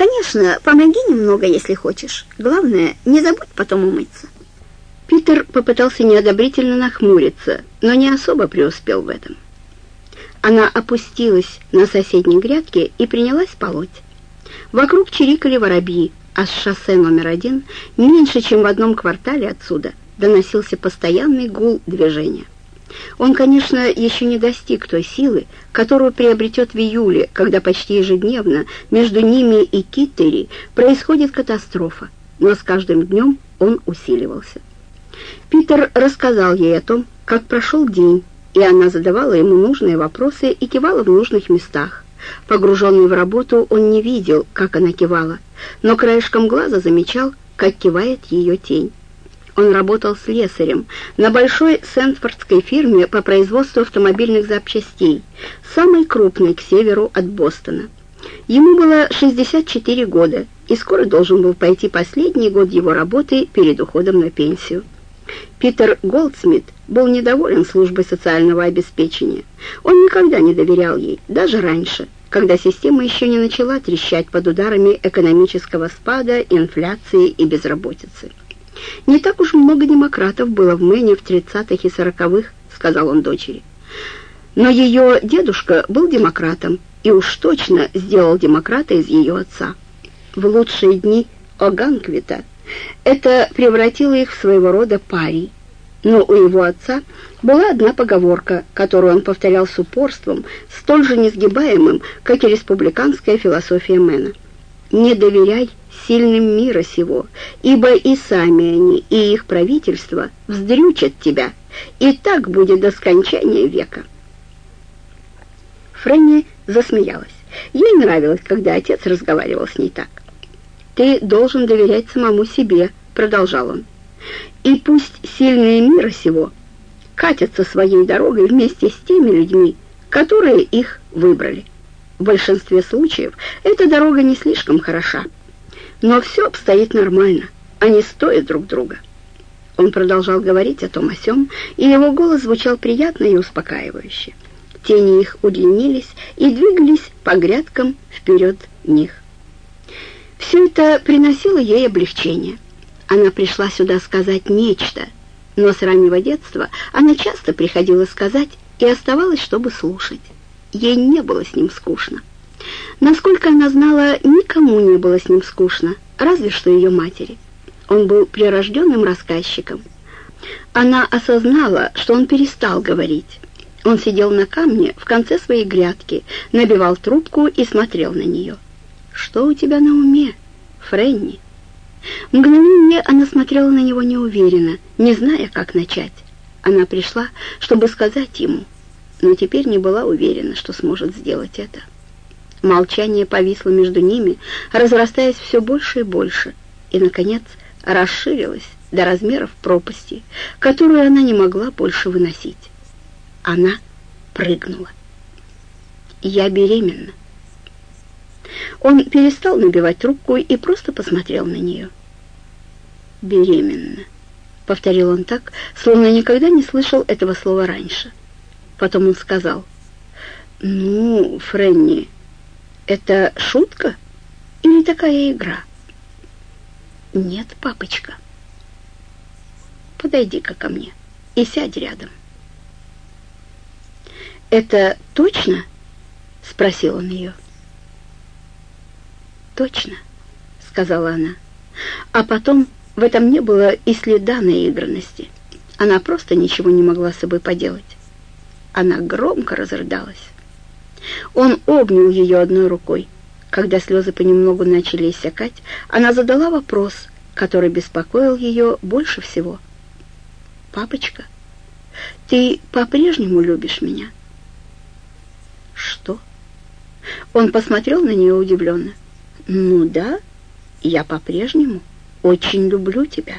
Конечно, помоги немного, если хочешь. Главное, не забудь потом умыться». Питер попытался неодобрительно нахмуриться, но не особо преуспел в этом. Она опустилась на соседней грядке и принялась полоть. Вокруг чирикали воробьи, а с шоссе номер один, меньше чем в одном квартале отсюда, доносился постоянный гул движения. Он, конечно, еще не достиг той силы, которую приобретет в июле, когда почти ежедневно между ними и Киттери происходит катастрофа, но с каждым днем он усиливался. Питер рассказал ей о том, как прошел день, и она задавала ему нужные вопросы и кивала в нужных местах. Погруженный в работу, он не видел, как она кивала, но краешком глаза замечал, как кивает ее тень. Он работал слесарем на большой сентфордской фирме по производству автомобильных запчастей, самой крупной к северу от Бостона. Ему было 64 года, и скоро должен был пойти последний год его работы перед уходом на пенсию. Питер Голдсмит был недоволен службой социального обеспечения. Он никогда не доверял ей, даже раньше, когда система еще не начала трещать под ударами экономического спада, инфляции и безработицы. «Не так уж много демократов было в Мэне в 30-х и 40-х», — сказал он дочери. Но ее дедушка был демократом и уж точно сделал демократа из ее отца. В лучшие дни Оганквита это превратило их в своего рода парий. Но у его отца была одна поговорка, которую он повторял с упорством, столь же несгибаемым, как и республиканская философия Мэна. «Не доверяй сильным мира сего, ибо и сами они, и их правительство вздрючат тебя, и так будет до скончания века». Фрэнни засмеялась. Ей нравилось, когда отец разговаривал с ней так. «Ты должен доверять самому себе», — продолжал он. «И пусть сильные мира сего катятся своей дорогой вместе с теми людьми, которые их выбрали. В большинстве случаев эта дорога не слишком хороша, но все обстоит нормально, они стоят друг друга». Он продолжал говорить о том о сём, и его голос звучал приятно и успокаивающе. Тени их удлинились и двигались по грядкам вперед них. Все это приносило ей облегчение. Она пришла сюда сказать нечто, но с раннего детства она часто приходила сказать и оставалась, чтобы слушать. Ей не было с ним скучно. Насколько она знала, никому не было с ним скучно, разве что ее матери. Он был прирожденным рассказчиком. Она осознала, что он перестал говорить. Он сидел на камне в конце своей грядки, набивал трубку и смотрел на нее. «Что у тебя на уме, Фрэнни?» Мгновение она смотрела на него неуверенно, не зная, как начать. Она пришла, чтобы сказать ему, но теперь не была уверена, что сможет сделать это. Молчание повисло между ними, разрастаясь все больше и больше, и, наконец, расширилось до размеров пропасти, которую она не могла больше выносить. Она прыгнула. «Я беременна». Он перестал набивать трубку и просто посмотрел на нее. «Беременна», — повторил он так, словно никогда не слышал этого слова раньше. Потом он сказал, «Ну, Фрэнни, это шутка или такая игра?» «Нет, папочка». «Подойди-ка ко мне и сядь рядом». «Это точно?» — спросил он ее точно», — сказала она. А потом в этом не было и следа наигранности. Она просто ничего не могла с собой поделать. Она громко разрыдалась. Он обнял ее одной рукой. Когда слезы понемногу начали иссякать, она задала вопрос, который беспокоил ее больше всего. «Папочка, ты по-прежнему любишь меня?» «Что?» Он посмотрел на нее удивленно. «Ну да, я по-прежнему очень люблю тебя».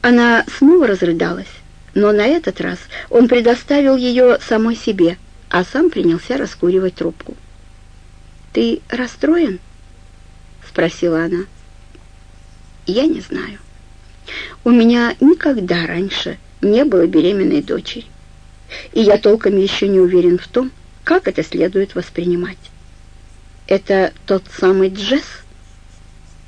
Она снова разрыдалась, но на этот раз он предоставил ее самой себе, а сам принялся раскуривать трубку. «Ты расстроен?» — спросила она. «Я не знаю. У меня никогда раньше не было беременной дочери, и я толком еще не уверен в том, как это следует воспринимать. Это тот самый Джесс?